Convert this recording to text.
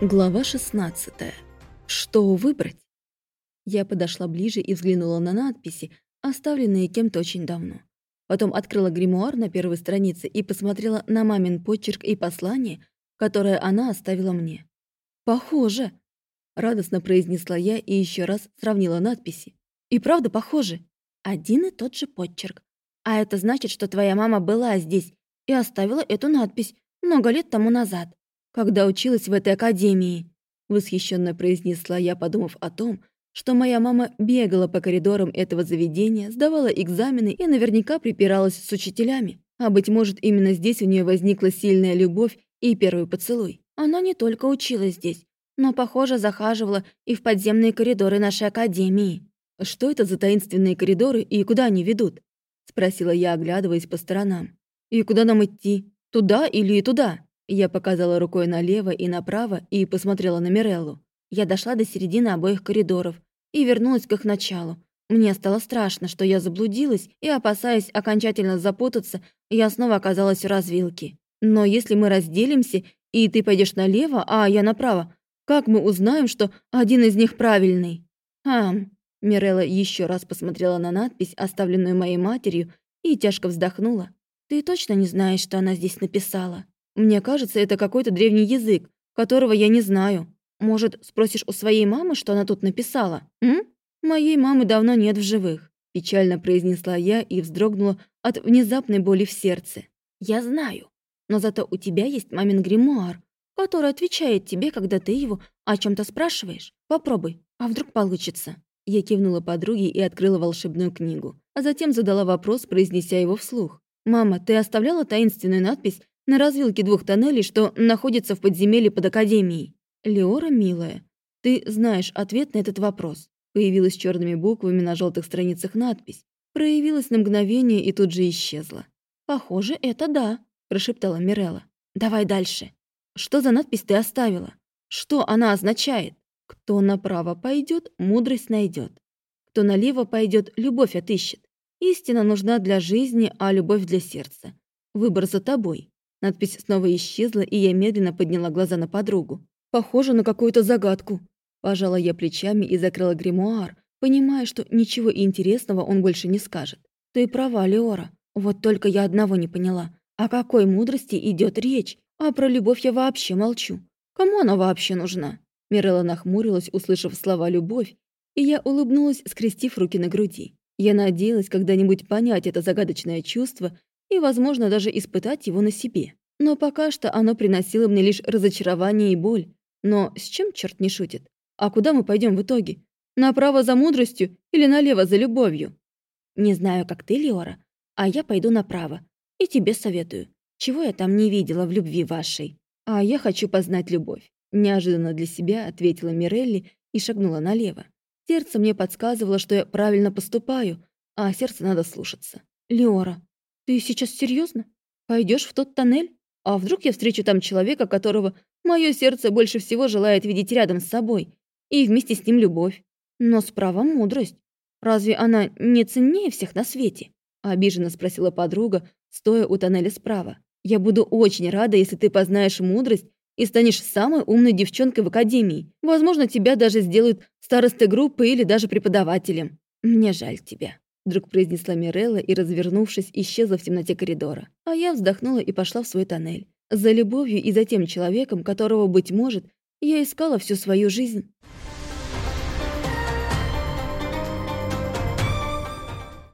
Глава 16. Что выбрать? Я подошла ближе и взглянула на надписи, оставленные кем-то очень давно. Потом открыла гримуар на первой странице и посмотрела на мамин почерк и послание, которое она оставила мне. «Похоже!» — радостно произнесла я и еще раз сравнила надписи. «И правда похоже. Один и тот же почерк. А это значит, что твоя мама была здесь и оставила эту надпись много лет тому назад когда училась в этой академии», — восхищенно произнесла я, подумав о том, что моя мама бегала по коридорам этого заведения, сдавала экзамены и наверняка припиралась с учителями. А быть может, именно здесь у нее возникла сильная любовь и первый поцелуй. Она не только училась здесь, но, похоже, захаживала и в подземные коридоры нашей академии. «Что это за таинственные коридоры и куда они ведут?» — спросила я, оглядываясь по сторонам. «И куда нам идти? Туда или туда?» Я показала рукой налево и направо и посмотрела на Миреллу. Я дошла до середины обоих коридоров и вернулась к их началу. Мне стало страшно, что я заблудилась, и, опасаясь окончательно запутаться, я снова оказалась в развилке. Но если мы разделимся, и ты пойдешь налево, а я направо, как мы узнаем, что один из них правильный? Хм. Мирелла еще раз посмотрела на надпись, оставленную моей матерью, и тяжко вздохнула. Ты точно не знаешь, что она здесь написала? Мне кажется, это какой-то древний язык, которого я не знаю. Может, спросишь у своей мамы, что она тут написала? М? Моей мамы давно нет в живых. Печально произнесла я и вздрогнула от внезапной боли в сердце. Я знаю. Но зато у тебя есть мамин гримуар, который отвечает тебе, когда ты его о чем то спрашиваешь. Попробуй, а вдруг получится. Я кивнула подруге и открыла волшебную книгу, а затем задала вопрос, произнеся его вслух. «Мама, ты оставляла таинственную надпись на развилке двух тоннелей, что находится в подземелье под Академией. Леора, милая, ты знаешь ответ на этот вопрос. Появилась черными буквами на желтых страницах надпись. Проявилась на мгновение и тут же исчезла. «Похоже, это да», – прошептала Мирелла. «Давай дальше. Что за надпись ты оставила? Что она означает? Кто направо пойдет, мудрость найдет. Кто налево пойдет, любовь отыщет. Истина нужна для жизни, а любовь для сердца. Выбор за тобой. Надпись снова исчезла, и я медленно подняла глаза на подругу. «Похоже на какую-то загадку». Пожала я плечами и закрыла гримуар, понимая, что ничего интересного он больше не скажет. «Ты права, Леора. Вот только я одного не поняла. О какой мудрости идет речь? А про любовь я вообще молчу. Кому она вообще нужна?» Мирелла нахмурилась, услышав слова «любовь», и я улыбнулась, скрестив руки на груди. Я надеялась когда-нибудь понять это загадочное чувство и, возможно, даже испытать его на себе. Но пока что оно приносило мне лишь разочарование и боль. Но с чем черт не шутит? А куда мы пойдем в итоге? Направо за мудростью или налево за любовью? Не знаю, как ты, Леора, а я пойду направо. И тебе советую. Чего я там не видела в любви вашей? А я хочу познать любовь. Неожиданно для себя ответила Мирелли и шагнула налево. Сердце мне подсказывало, что я правильно поступаю, а сердце надо слушаться. Леора, «Ты сейчас серьезно? Пойдешь в тот тоннель? А вдруг я встречу там человека, которого мое сердце больше всего желает видеть рядом с собой, и вместе с ним любовь? Но справа мудрость. Разве она не ценнее всех на свете?» Обиженно спросила подруга, стоя у тоннеля справа. «Я буду очень рада, если ты познаешь мудрость и станешь самой умной девчонкой в академии. Возможно, тебя даже сделают старостой группы или даже преподавателем. Мне жаль тебя» вдруг произнесла Мирелла и, развернувшись, исчезла в темноте коридора. А я вздохнула и пошла в свой тоннель. За любовью и за тем человеком, которого, быть может, я искала всю свою жизнь.